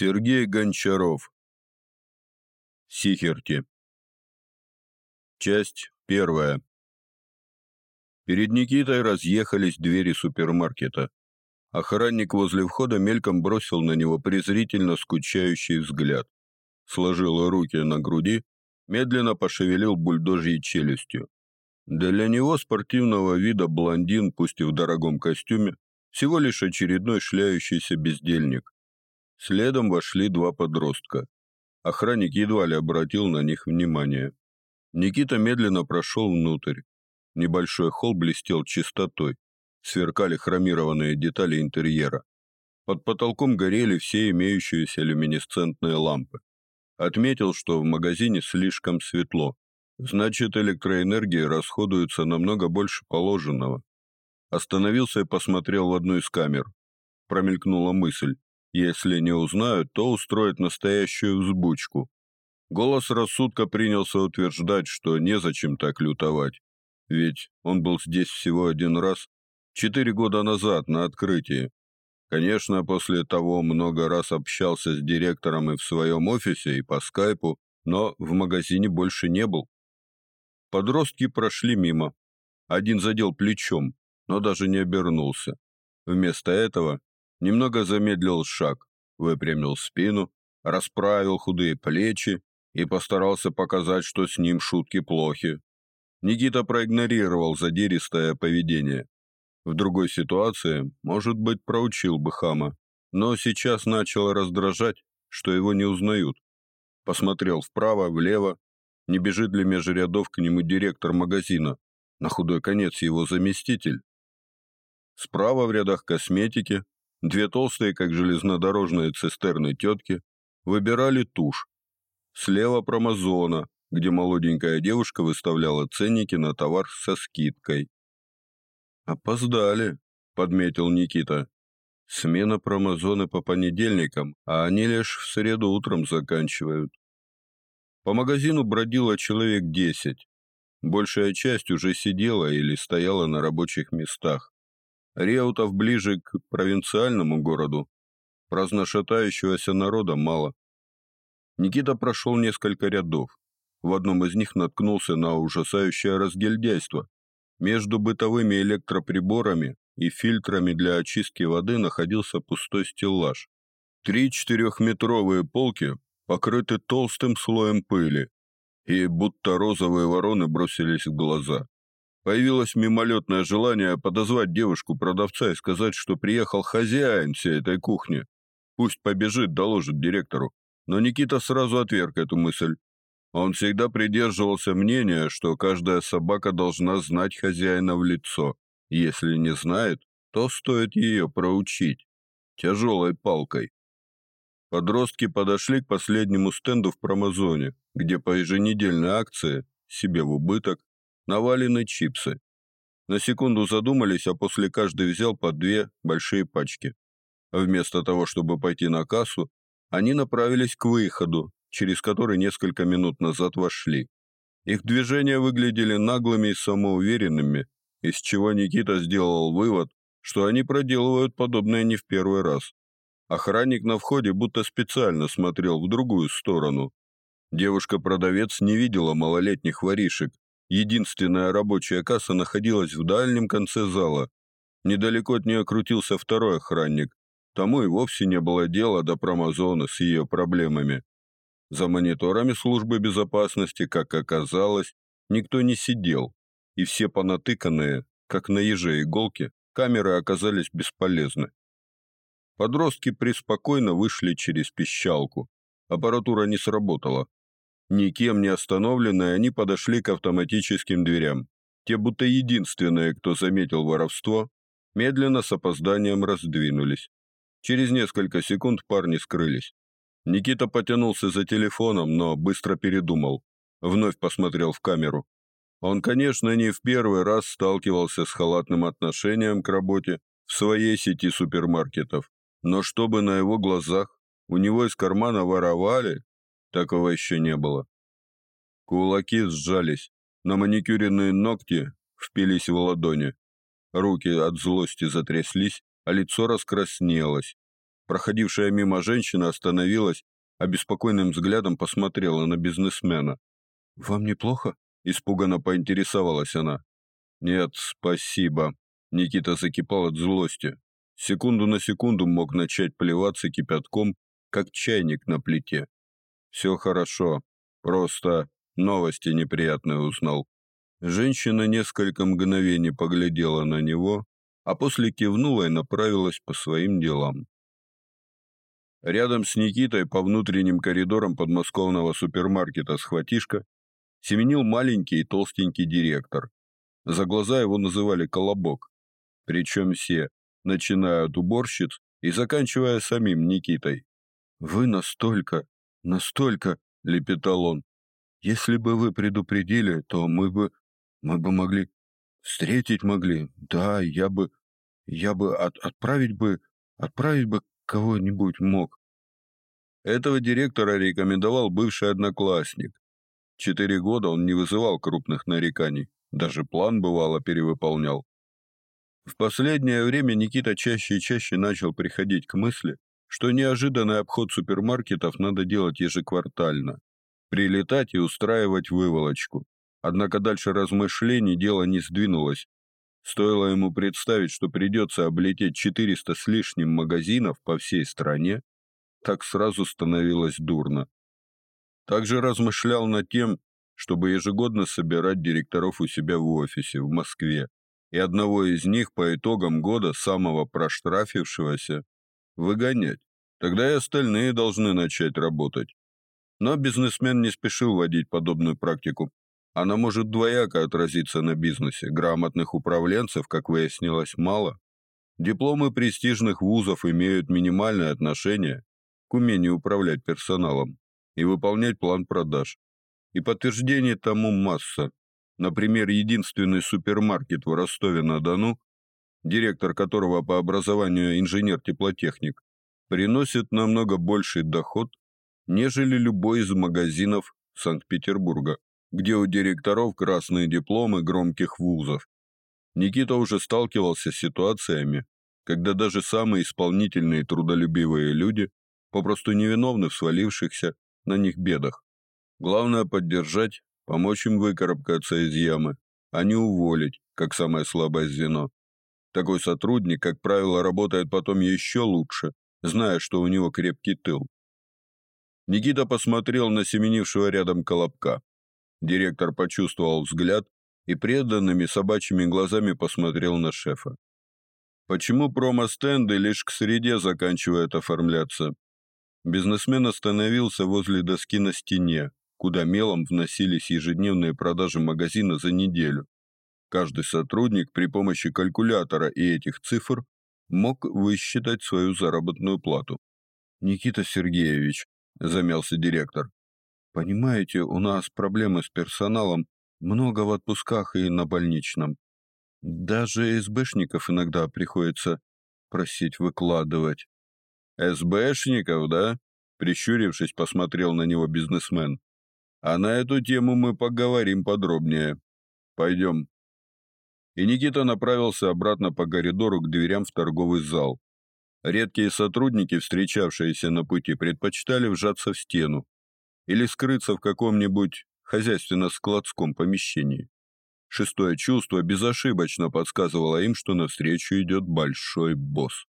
Сергей Гончаров. Сихерти. Часть первая. Перед Никитой разъехались двери супермаркета. Охранник возле входа мельком бросил на него презрительно скучающий взгляд. Сложил руки на груди, медленно пошевелил бульдожьей челюстью. Для него спортивного вида блондин, пусть и в дорогом костюме, всего лишь очередной шляющийся бездельник. Следом вошли два подростка. Охранник едва ли обратил на них внимание. Никита медленно прошел внутрь. Небольшой холл блестел чистотой. Сверкали хромированные детали интерьера. Под потолком горели все имеющиеся люминесцентные лампы. Отметил, что в магазине слишком светло. Значит, электроэнергии расходуется намного больше положенного. Остановился и посмотрел в одну из камер. Промелькнула мысль. Если не узнают, то устроят настоящую взбучку. Голос рассудка принялся утверждать, что незачем так лютовать. Ведь он был здесь всего один раз, четыре года назад, на открытии. Конечно, после того много раз общался с директором и в своем офисе, и по скайпу, но в магазине больше не был. Подростки прошли мимо. Один задел плечом, но даже не обернулся. Вместо этого немного замедлил шаг, выпрямил спину, расправил худые плечи и постарался показать, что с ним шутки плохи. Никита проигнорировал задиристое поведение. В другой ситуации, может быть, проучил бы хама, но сейчас начал раздражать, что его не узнают. Посмотрел вправо, влево, не бежит ли между рядов к нему директор магазина, на худой конец его заместитель. Справа в рядах косметики Две толстые, как железнодорожные цистерны тетки, выбирали тушь. Слева промозона, где молоденькая девушка выставляла ценники на товар со скидкой. «Опоздали», — подметил Никита. «Смена промозоны по понедельникам, а они лишь в среду утром заканчивают». По магазину бродило человек десять. Большая часть уже сидела или стояла на рабочих местах. Реутов ближе к провинциальному городу, праздношатающегося народа мало. Никита прошел несколько рядов. В одном из них наткнулся на ужасающее разгильдяйство. Между бытовыми электроприборами и фильтрами для очистки воды находился пустой стеллаж. Три четырехметровые полки покрыты толстым слоем пыли, и будто розовые вороны бросились в глаза. Появилось мимолетное желание подозвать девушку-продавца и сказать, что приехал хозяин всей этой кухни. Пусть побежит, доложит директору. Но Никита сразу отверг эту мысль. Он всегда придерживался мнения, что каждая собака должна знать хозяина в лицо. Если не знает, то стоит ее проучить. Тяжелой палкой. Подростки подошли к последнему стенду в промозоне, где по еженедельной акции, себе в убыток, навалены чипсы. На секунду задумались, а после каждый взял по две большие пачки. Вместо того, чтобы пойти на кассу, они направились к выходу, через который несколько минут назад вошли. Их движения выглядели наглыми и самоуверенными, из чего Никита сделал вывод, что они проделывают подобное не в первый раз. Охранник на входе будто специально смотрел в другую сторону. Девушка-продавец не видела малолетних воришек, Единственная рабочая касса находилась в дальнем конце зала. Недалеко от нее крутился второй охранник. Тому и вовсе не было дела до промозоны с ее проблемами. За мониторами службы безопасности, как оказалось, никто не сидел, и все понатыканные, как на еже иголки, камеры оказались бесполезны. Подростки преспокойно вышли через пищалку. Аппаратура не сработала. Никем не остановленные, они подошли к автоматическим дверям. Те, будто единственные, кто заметил воровство, медленно с опозданием раздвинулись. Через несколько секунд парни скрылись. Никита потянулся за телефоном, но быстро передумал. Вновь посмотрел в камеру. Он, конечно, не в первый раз сталкивался с халатным отношением к работе в своей сети супермаркетов, но чтобы на его глазах у него из кармана воровали, Такого еще не было. Кулаки сжались, на маникюренные ногти впились в ладони. Руки от злости затряслись, а лицо раскраснелось. Проходившая мимо женщина остановилась, обеспокоенным взглядом посмотрела на бизнесмена. «Вам неплохо?» – испуганно поинтересовалась она. «Нет, спасибо». Никита закипал от злости. Секунду на секунду мог начать плеваться кипятком, как чайник на плите. «Все хорошо. Просто новости неприятные узнал». Женщина несколько мгновений поглядела на него, а после кивнула и направилась по своим делам. Рядом с Никитой по внутренним коридорам подмосковного супермаркета «Схватишка» семенил маленький и толстенький директор. За глаза его называли «Колобок». Причем все, начиная от уборщиц и заканчивая самим Никитой. «Вы настолько, настолько», — лепетал он. «Если бы вы предупредили, то мы бы, мы бы могли, встретить могли. Да, я бы, я бы от, отправить бы, отправить бы кого-нибудь мог». Этого директора рекомендовал бывший одноклассник. Четыре года он не вызывал крупных нареканий. Даже план бывало перевыполнял. В последнее время Никита чаще и чаще начал приходить к мысли, что неожиданный обход супермаркетов надо делать ежеквартально. Прилетать и устраивать выволочку. Однако дальше размышлений дело не сдвинулось. Стоило ему представить, что придется облететь 400 с лишним магазинов по всей стране, так сразу становилось дурно. Также размышлял над тем, чтобы ежегодно собирать директоров у себя в офисе в Москве, и одного из них по итогам года самого проштрафившегося выгонять. Тогда и остальные должны начать работать. Но бизнесмен не спешил вводить подобную практику. Она может двояко отразиться на бизнесе. Грамотных управленцев, как выяснилось, мало. Дипломы престижных вузов имеют минимальное отношение к умению управлять персоналом и выполнять план продаж. И подтверждение тому масса. Например, единственный супермаркет в Ростове-на-Дону, директор которого по образованию инженер-теплотехник, приносит намного больший доход, нежели любой из магазинов Санкт-Петербурга, где у директоров красные дипломы громких вузов. Никита уже сталкивался с ситуациями, когда даже самые исполнительные трудолюбивые люди попросту невиновны в свалившихся на них бедах. Главное поддержать, помочь им выкарабкаться из ямы, а не уволить, как самое слабое звено. Такой сотрудник, как правило, работает потом еще лучше, зная, что у него крепкий тыл. Никита посмотрел на семенившего рядом Колобка. Директор почувствовал взгляд и преданными собачьими глазами посмотрел на шефа. Почему промо-стенды лишь к среде заканчивают оформляться? Бизнесмен остановился возле доски на стене, куда мелом вносились ежедневные продажи магазина за неделю. Каждый сотрудник при помощи калькулятора и этих цифр мог высчитать свою заработную плату. Никита Сергеевич, замялся директор. Понимаете, у нас проблемы с персоналом, много в отпусках и на больничном. Даже СБшников иногда приходится просить выкладывать. СБшников, да? Прищурившись, посмотрел на него бизнесмен. А на эту тему мы поговорим подробнее. Пойдем. И Никита направился обратно по коридору к дверям в торговый зал. Редкие сотрудники, встречавшиеся на пути, предпочитали вжаться в стену или скрыться в каком-нибудь хозяйственно-складском помещении. Шестое чувство безошибочно подсказывало им, что навстречу идет большой босс.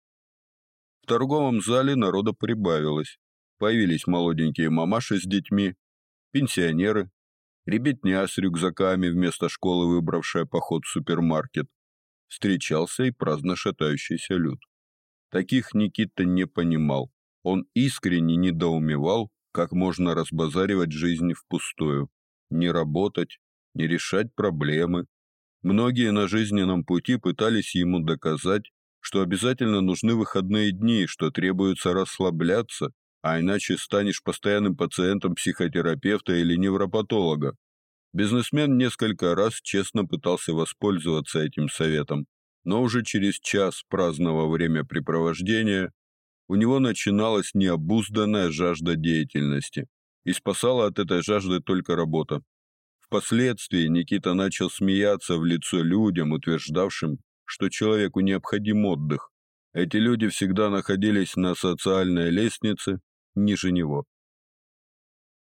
В торговом зале народа прибавилось. Появились молоденькие мамаши с детьми, пенсионеры, ребятня с рюкзаками вместо школы, выбравшая поход в супермаркет. Встречался и праздно шатающийся люд. Таких Никита не понимал. Он искренне недоумевал, как можно разбазаривать жизнь впустую, не работать, не решать проблемы. Многие на жизненном пути пытались ему доказать, что обязательно нужны выходные дни, что требуется расслабляться, а иначе станешь постоянным пациентом психотерапевта или невропатолога. Бизнесмен несколько раз честно пытался воспользоваться этим советом, но уже через час праздного времяпрепровождения у него начиналась необузданная жажда деятельности, и спасала от этой жажды только работа. Впоследствии Никита начал смеяться в лицо людям, утверждавшим, что человеку необходим отдых. Эти люди всегда находились на социальной лестнице ниже него.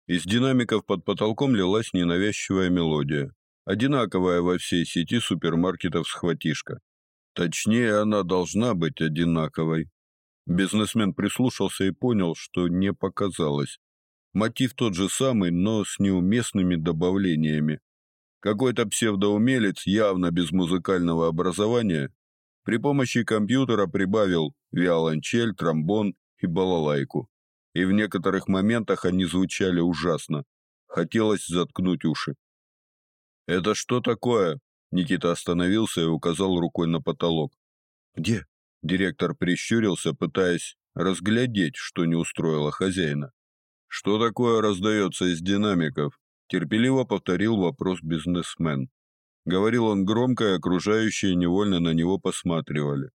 Из динамиков под потолком лилась ненавязчивая мелодия, одинаковая во всей сети супермаркетов «Схватишка». Точнее, она должна быть одинаковой. Бизнесмен прислушался и понял, что не показалось. Мотив тот же самый, но с неуместными добавлениями. Какой-то псевдоумелец, явно без музыкального образования, при помощи компьютера прибавил виолончель, тромбон и балалайку. И в некоторых моментах они звучали ужасно. Хотелось заткнуть уши. «Это что такое?» Никита остановился и указал рукой на потолок. «Где?» Директор прищурился, пытаясь разглядеть, что не устроило хозяина. «Что такое раздается из динамиков?» Терпеливо повторил вопрос бизнесмен. Говорил он громко, и окружающие невольно на него посматривали.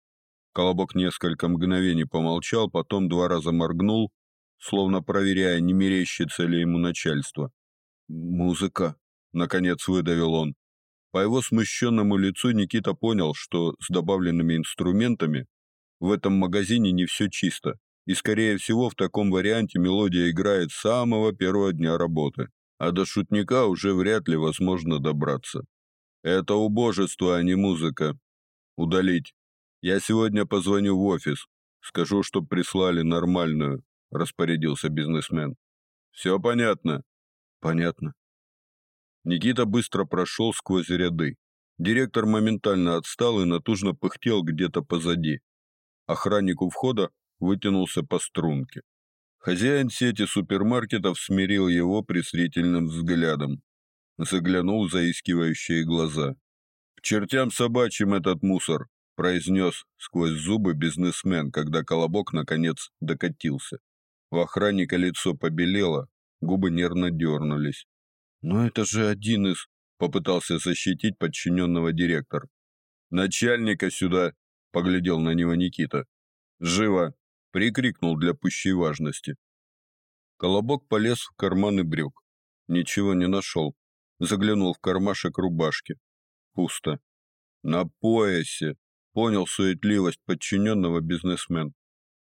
Колобок несколько мгновений помолчал, потом два раза моргнул, словно проверяя, не мерещится ли ему начальство. «Музыка», — наконец выдавил он. По его смущенному лицу Никита понял, что с добавленными инструментами в этом магазине не все чисто, и, скорее всего, в таком варианте мелодия играет с самого первого дня работы, а до шутника уже вряд ли возможно добраться. Это убожество, а не музыка. Удалить. Я сегодня позвоню в офис, скажу, чтоб прислали нормальную, распорядился бизнесмен. Все понятно? Понятно. Никита быстро прошел сквозь ряды. Директор моментально отстал и натужно пыхтел где-то позади. Охранник у входа вытянулся по струнке. Хозяин сети супермаркетов смирил его презрительным взглядом заглянул в заискивающие глаза. «К чертям собачьим этот мусор!» – произнес сквозь зубы бизнесмен, когда колобок наконец докатился. У охранника лицо побелело, губы нервно дернулись. «Но это же один из...» – попытался защитить подчиненного директор. «Начальника сюда!» – поглядел на него Никита. «Живо!» – прикрикнул для пущей важности. Колобок полез в карманы брюк. Ничего не нашел. Заглянул в кармашек рубашки. Пусто. На поясе. Понял суетливость подчиненного бизнесмен.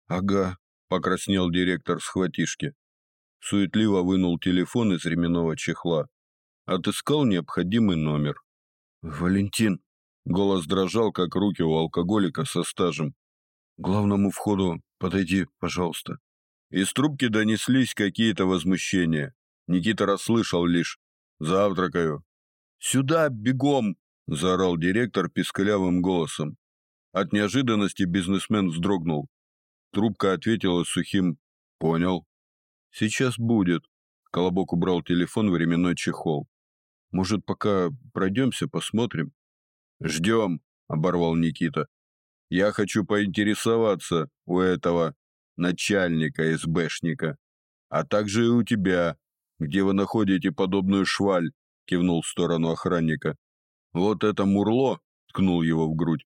Ага, покраснел директор схватишки. Суетливо вынул телефон из ременного чехла. Отыскал необходимый номер. Валентин. Голос дрожал, как руки у алкоголика со стажем. Главному входу подойди, пожалуйста. Из трубки донеслись какие-то возмущения. Никита расслышал лишь Завтракаю. Сюда, бегом, заорал директор писклявым голосом. От неожиданности бизнесмен вздрогнул. Трубка ответила сухим: "Понял. Сейчас будет". Колобок убрал телефон в временной чехол. Может, пока пройдемся, посмотрим? Ждем, оборвал Никита. Я хочу поинтересоваться у этого начальника СБшника, а также и у тебя, где вы находите подобную шваль?» — кивнул в сторону охранника. «Вот это мурло!» — ткнул его в грудь.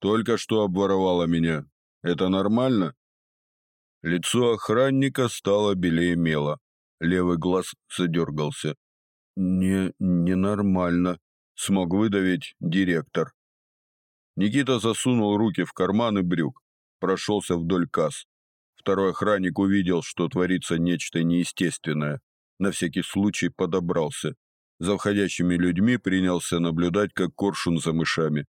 «Только что обворовало меня. Это нормально?» Лицо охранника стало белее мела. Левый глаз задергался. «Не... ненормально», — смог выдавить директор. Никита засунул руки в карманы брюк, прошелся вдоль касс. Второй охранник увидел, что творится нечто неестественное на всякий случай подобрался. За входящими людьми принялся наблюдать, как коршун за мышами.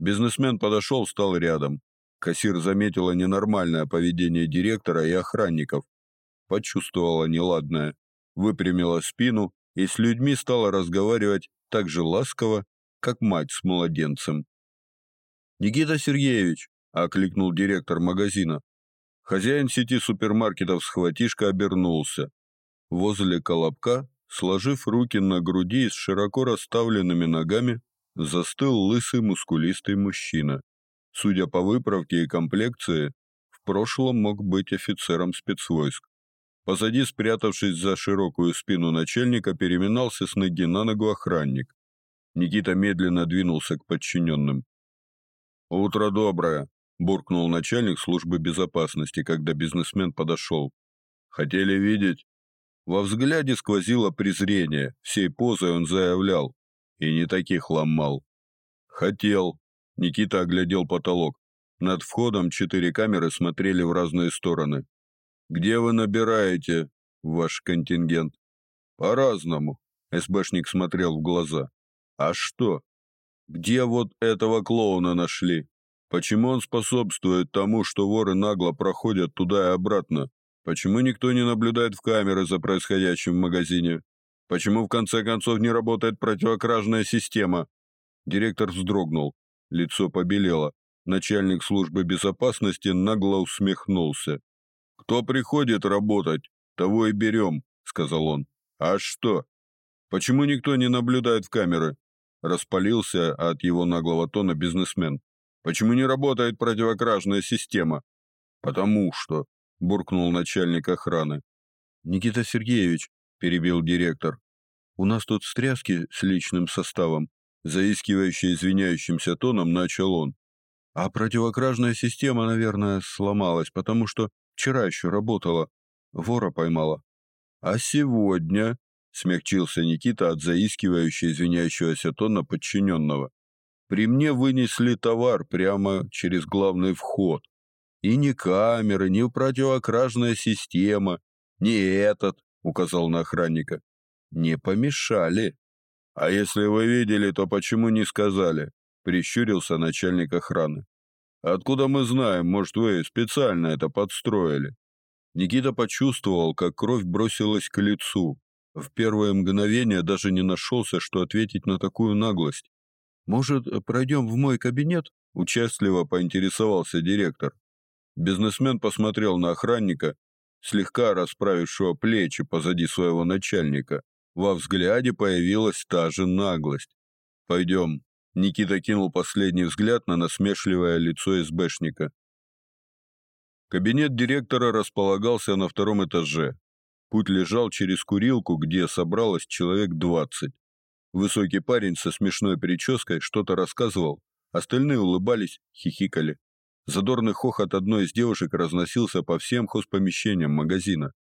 Бизнесмен подошел, стал рядом. Кассир заметила ненормальное поведение директора и охранников. Почувствовала неладное, выпрямила спину и с людьми стала разговаривать так же ласково, как мать с младенцем. «Никита Сергеевич!» – окликнул директор магазина. Хозяин сети супермаркетов «Схватишка» обернулся. Возле колобка, сложив руки на груди с широко расставленными ногами, застыл лысый мускулистый мужчина. Судя по выправке и комплекции, в прошлом мог быть офицером спецвойск. Позади, спрятавшись за широкую спину начальника, переминался с ноги на ногу охранник. Никита медленно двинулся к подчиненным. «Утро доброе», – буркнул начальник службы безопасности, когда бизнесмен подошел. «Хотели видеть?» Во взгляде сквозило презрение, всей позой он заявлял. И не таких ломал. Хотел. Никита оглядел потолок. Над входом четыре камеры смотрели в разные стороны. Где вы набираете ваш контингент? По-разному. СБшник смотрел в глаза. А что? Где вот этого клоуна нашли? Почему он способствует тому, что воры нагло проходят туда и обратно? Почему никто не наблюдает в камеры за происходящим в магазине? Почему в конце концов не работает противокражная система? Директор вздрогнул, лицо побелело. Начальник службы безопасности нагло усмехнулся. Кто приходит работать, того и берем», — сказал он. А что? Почему никто не наблюдает в камеры? Распалился от его наглого тона бизнесмен. Почему не работает противокражная система? Потому что, буркнул начальник охраны. Никита Сергеевич, перебил директор. У нас тут встряски с личным составом, заискивающе извиняющимся тоном начал он. А противокражная система, наверное, сломалась, потому что вчера еще работала, вора поймала. А сегодня, смягчился Никита от заискивающего извиняющегося тона подчиненного. При мне вынесли товар прямо через главный вход. И ни камеры, ни противокражная система, ни этот, указал на охранника, не помешали. А если вы видели, то почему не сказали? Прищурился начальник охраны. Откуда мы знаем, может, вы специально это подстроили? Никита почувствовал, как кровь бросилась к лицу. В первое мгновение даже не нашелся, что ответить на такую наглость. Может, пройдем в мой кабинет? участливо поинтересовался директор. Бизнесмен посмотрел на охранника, слегка расправившего плечи позади своего начальника. Во взгляде появилась та же наглость. «Пойдем». Никита кинул последний взгляд на насмешливое лицо СБшника. Кабинет директора располагался на втором этаже. Путь лежал через курилку, где собралось человек двадцать. Высокий парень со смешной прической что-то рассказывал, остальные улыбались, хихикали. Задорный хохот одной из девушек разносился по всем хозпомещениям магазина.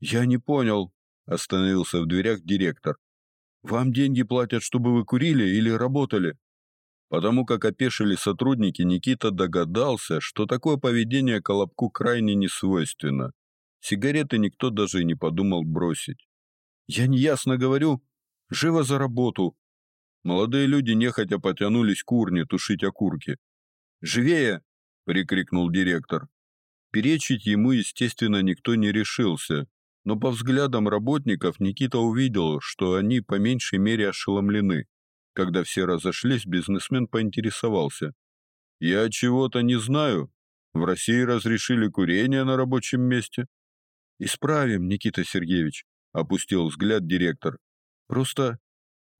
«Я не понял», — остановился в дверях директор. «Вам деньги платят, чтобы вы курили или работали?» Потому как опешили сотрудники, Никита догадался, что такое поведение Колобку крайне несвойственно. Сигареты никто даже и не подумал бросить. «Я неясно говорю. Живо за работу!» Молодые люди нехотя потянулись к урне тушить окурки. «Живее!» прикрикнул директор. Перечить ему, естественно, никто не решился, но по взглядам работников Никита увидел, что они по меньшей мере ошеломлены. Когда все разошлись, бизнесмен поинтересовался: "Я чего-то не знаю. В России разрешили курение на рабочем месте?" "Исправим, Никита Сергеевич", опустил взгляд директор. "Просто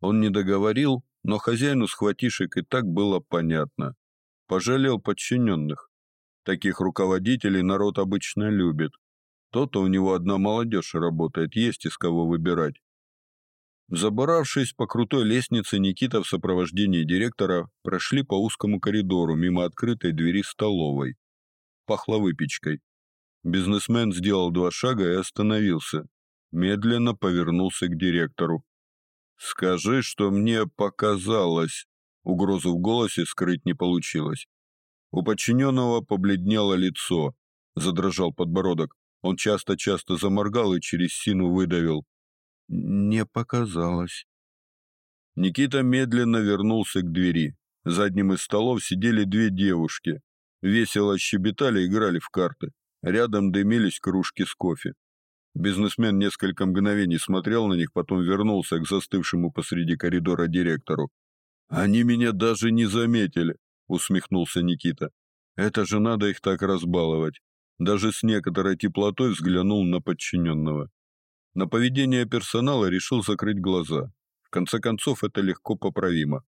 он не договорил, но хозяину схватишек и так было понятно пожалел подчиненных. Таких руководителей народ обычно любит. То-то у него одна молодежь работает, есть из кого выбирать. Забравшись по крутой лестнице, Никита в сопровождении директора прошли по узкому коридору мимо открытой двери столовой. Пахло выпечкой. Бизнесмен сделал два шага и остановился. Медленно повернулся к директору. «Скажи, что мне показалось», Угрозу в голосе скрыть не получилось. У подчиненного побледнело лицо, задрожал подбородок. Он часто-часто заморгал и через сину выдавил: "Не показалось". Никита медленно вернулся к двери. За одним из столов сидели две девушки, весело щебетали и играли в карты. Рядом дымились кружки с кофе. Бизнесмен несколько мгновений смотрел на них, потом вернулся к застывшему посреди коридора директору. Они меня даже не заметили, усмехнулся Никита. Это же надо их так разбаловать. Даже с некоторой теплотой взглянул на подчиненного. На поведение персонала решил закрыть глаза. В конце концов, это легко поправимо.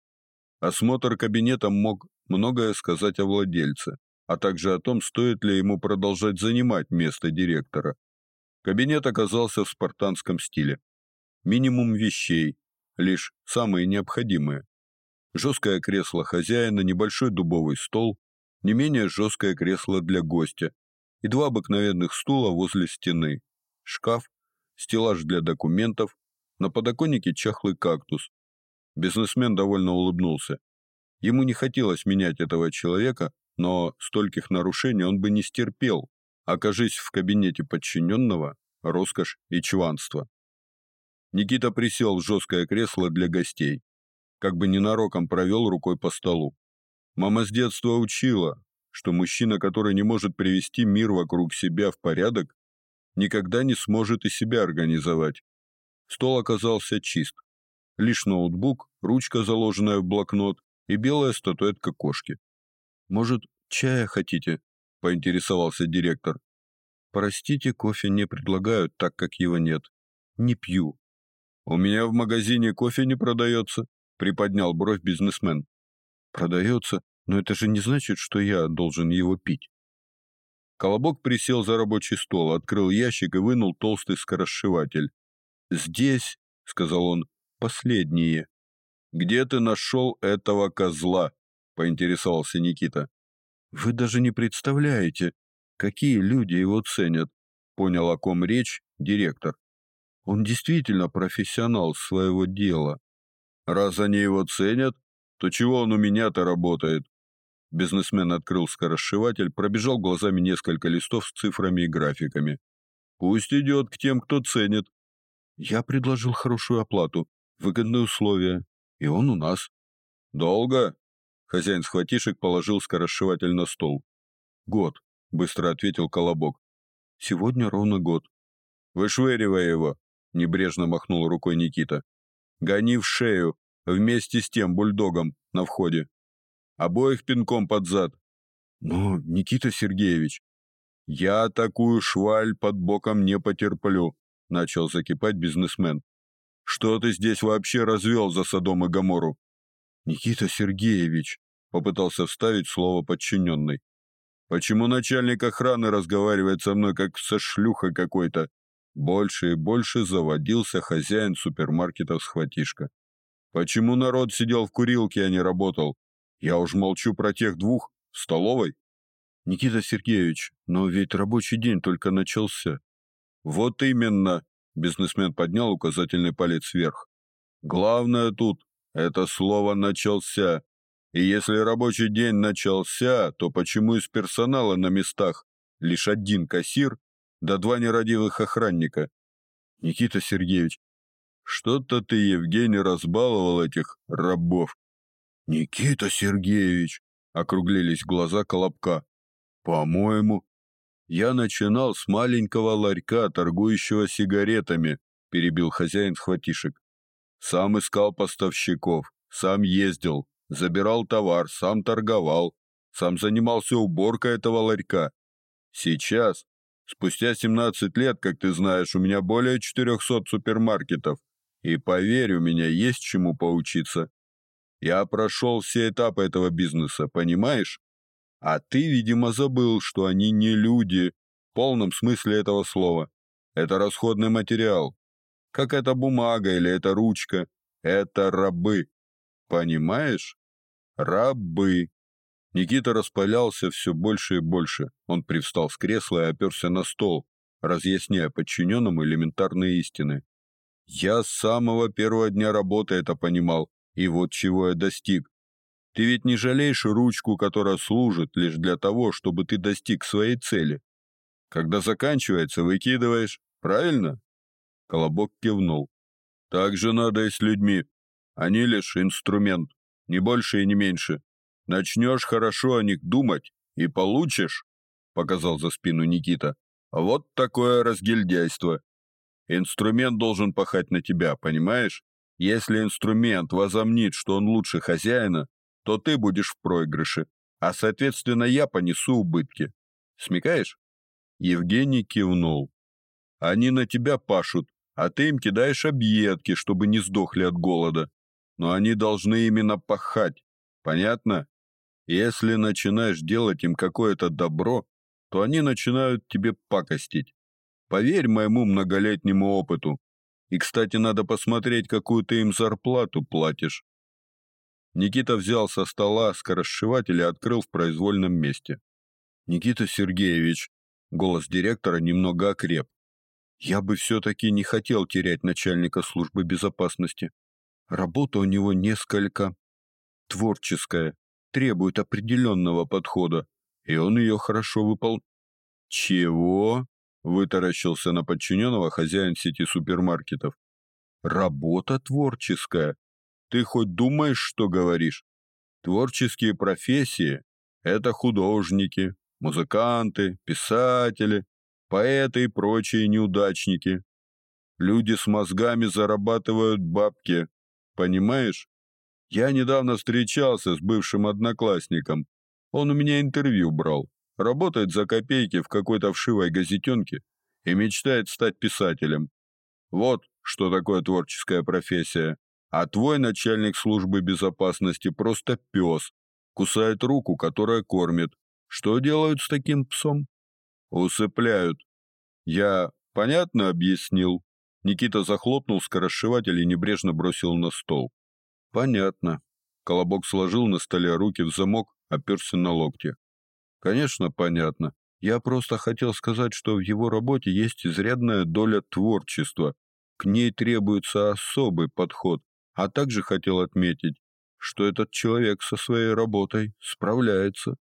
Осмотр кабинета мог многое сказать о владельце, а также о том, стоит ли ему продолжать занимать место директора. Кабинет оказался в спартанском стиле. Минимум вещей, лишь самые необходимые жесткое кресло хозяина, небольшой дубовый стол, не менее жесткое кресло для гостя и два обыкновенных стула возле стены, шкаф, стеллаж для документов, на подоконнике чахлый кактус. Бизнесмен довольно улыбнулся. Ему не хотелось менять этого человека, но стольких нарушений он бы не стерпел, окажись в кабинете подчиненного, роскошь и чванство. Никита присел в жесткое кресло для гостей, как бы ненароком провел рукой по столу. Мама с детства учила, что мужчина, который не может привести мир вокруг себя в порядок, никогда не сможет и себя организовать. Стол оказался чист. Лишь ноутбук, ручка, заложенная в блокнот, и белая статуэтка кошки. «Может, чая хотите?» – поинтересовался директор. «Простите, кофе не предлагают, так как его нет. Не пью». «У меня в магазине кофе не продается», – приподнял бровь бизнесмен. «Продается? Но это же не значит, что я должен его пить». Колобок присел за рабочий стол, открыл ящик и вынул толстый скоросшиватель. «Здесь», — сказал он, — «последние». «Где ты нашел этого козла?» — поинтересовался Никита. «Вы даже не представляете, какие люди его ценят», — понял, о ком речь директор. «Он действительно профессионал своего дела. Раз они его ценят, то чего он у меня-то работает?» Бизнесмен открыл скоросшиватель, пробежал глазами несколько листов с цифрами и графиками. «Пусть идет к тем, кто ценит». Я предложил хорошую оплату, выгодные условия, и он у нас. Долго? Хозяин схватишек положил скоросшиватель на стол. Год, быстро ответил Колобок. Сегодня ровно год. Вышвыривай его, небрежно махнул рукой Никита. Гони в шею, вместе с тем бульдогом на входе. Обоих пинком под зад. Но, Никита Сергеевич, я такую шваль под боком не потерплю, начал закипать бизнесмен. Что ты здесь вообще развел за Содом и Гоморру? Никита Сергеевич попытался вставить слово подчиненный. Почему начальник охраны разговаривает со мной как со шлюхой какой-то? Больше и больше заводился хозяин супермаркета схватишка. Почему народ сидел в курилке, а не работал? Я уж молчу про тех двух в столовой. Никита Сергеевич, но ведь рабочий день только начался. Вот именно, Бизнесмен поднял указательный палец вверх. Главное тут это слово начался. И если рабочий день начался, то почему из персонала на местах лишь один кассир да два нерадивых охранника? Никита Сергеевич, что-то ты, Евгений, разбаловал этих рабов. Никита Сергеевич, округлились глаза Колобка. По-моему, я начинал с маленького ларька, торгующего сигаретами, перебил хозяин схватишек. Сам искал поставщиков, сам ездил, забирал товар, сам торговал, сам занимался уборкой этого ларька. Сейчас, спустя 17 лет, как ты знаешь, у меня более 400 супермаркетов. И поверь, у меня есть чему поучиться. Я прошел все этапы этого бизнеса, понимаешь? А ты, видимо, забыл, что они не люди в полном смысле этого слова. Это расходный материал. Как эта бумага или эта ручка. Это рабы. Понимаешь? Рабы. Никита распалялся все больше и больше. Он привстал с кресла и оперся на стол, разъясняя подчиненным элементарные истины. Я с самого первого дня работы это понимал, и вот чего я достиг. Ты ведь не жалеешь ручку, которая служит лишь для того, чтобы ты достиг своей цели. Когда заканчивается, выкидываешь, правильно? Колобок кивнул. Так же надо и с людьми. Они лишь инструмент, не больше и не меньше. Начнешь хорошо о них думать и получишь, показал за спину Никита. Вот такое разгильдяйство. Инструмент должен пахать на тебя, понимаешь? Если инструмент возомнит, что он лучше хозяина, то ты будешь в проигрыше, а соответственно я понесу убытки. Смекаешь? Евгений кивнул. Они на тебя пашут, а ты им кидаешь объедки, чтобы не сдохли от голода. Но они должны именно пахать. Понятно? Если начинаешь делать им какое-то добро, то они начинают тебе пакостить. Поверь моему многолетнему опыту. И, кстати, надо посмотреть, какую ты им зарплату платишь. Никита взял со стола скоросшиватель и открыл в произвольном месте. Никита Сергеевич, голос директора немного окреп. Я бы все таки не хотел терять начальника службы безопасности. Работа у него несколько творческая. требует определенного подхода, и он ее хорошо выпол... Чего? Вытаращился на подчиненного хозяин сети супермаркетов. Работа творческая. Ты хоть думаешь, что говоришь? Творческие профессии – это художники, музыканты, писатели, поэты и прочие неудачники. Люди с мозгами зарабатывают бабки, понимаешь? Я недавно встречался с бывшим одноклассником. Он у меня интервью брал. Работает за копейки в какой-то вшивой газетенке и мечтает стать писателем. Вот что такое творческая профессия. А твой начальник службы безопасности просто пес. Кусает руку, которая кормит. Что делают с таким псом? Усыпляют. Я понятно объяснил? Никита захлопнул скоросшиватель и небрежно бросил на стол. Понятно. Колобок сложил на столе руки в замок, оперся на локти. Конечно, понятно. Я просто хотел сказать, что в его работе есть изрядная доля творчества. К ней требуется особый подход, а также хотел отметить, что этот человек со своей работой справляется.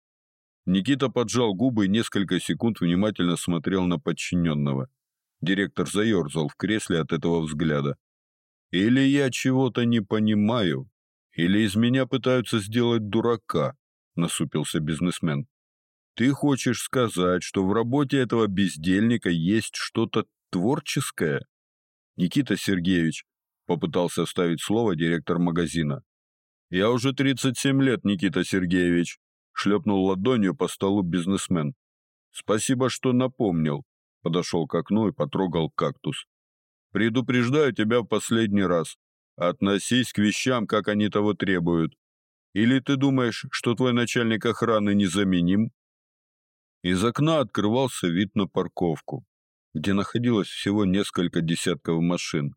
Никита поджал губы и несколько секунд внимательно смотрел на подчиненного. Директор заерзал в кресле от этого взгляда. Или я чего-то не понимаю, или из меня пытаются сделать дурака, насупился бизнесмен. Ты хочешь сказать, что в работе этого бездельника есть что-то творческое? Никита Сергеевич попытался вставить слово директор магазина. Я уже 37 лет, Никита Сергеевич, шлепнул ладонью по столу бизнесмен. Спасибо, что напомнил. Подошел к окну и потрогал кактус. Предупреждаю тебя в последний раз. Относись к вещам, как они того требуют. Или ты думаешь, что твой начальник охраны незаменим? Из окна открывался вид на парковку, где находилось всего несколько десятков машин.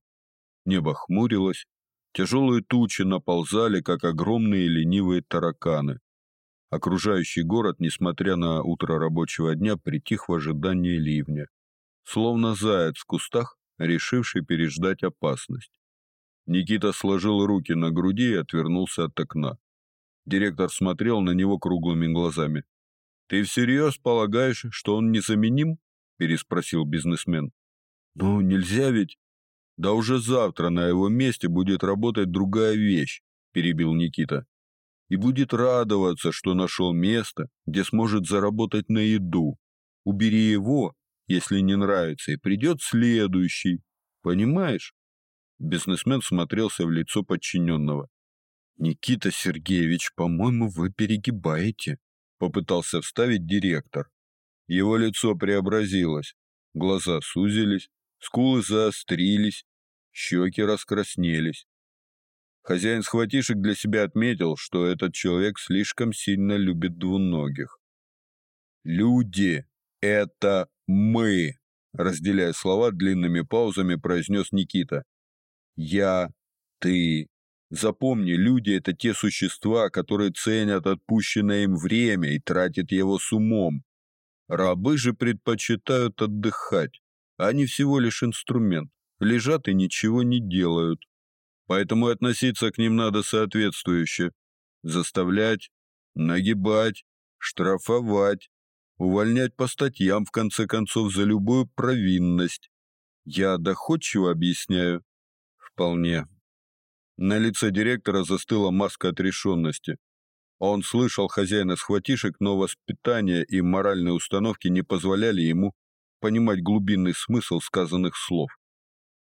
Небо хмурилось, тяжелые тучи наползали, как огромные ленивые тараканы. Окружающий город, несмотря на утро рабочего дня, притих в ожидании ливня, словно заяц в кустах, решивший переждать опасность. Никита сложил руки на груди и отвернулся от окна. Директор смотрел на него круглыми глазами. Ты всерьез полагаешь, что он незаменим? переспросил бизнесмен. Ну, нельзя ведь. Да уже завтра на его месте будет работать другая вещь, перебил Никита. И будет радоваться, что нашел место, где сможет заработать на еду. Убери его, если не нравится, и придет следующий. Понимаешь? Бизнесмен смотрелся в лицо подчиненного. Никита Сергеевич, по-моему, вы перегибаете попытался вставить директор. Его лицо преобразилось, глаза сузились, скулы заострились, щеки раскраснелись. Хозяин схватишек для себя отметил, что этот человек слишком сильно любит двуногих. Люди это мы, разделяя слова длинными паузами, произнес Никита. Я, ты, Запомни, люди это те существа, которые ценят отпущенное им время и тратят его с умом. Рабы же предпочитают отдыхать. Они всего лишь инструмент, лежат и ничего не делают. Поэтому относиться к ним надо соответствующе. Заставлять, нагибать, штрафовать, увольнять по статьям в конце концов за любую провинность. Я доходчиво объясняю? Вполне. На лице директора застыла маска отрешенности. Он слышал хозяина схватишек, но воспитание и моральные установки не позволяли ему понимать глубинный смысл сказанных слов.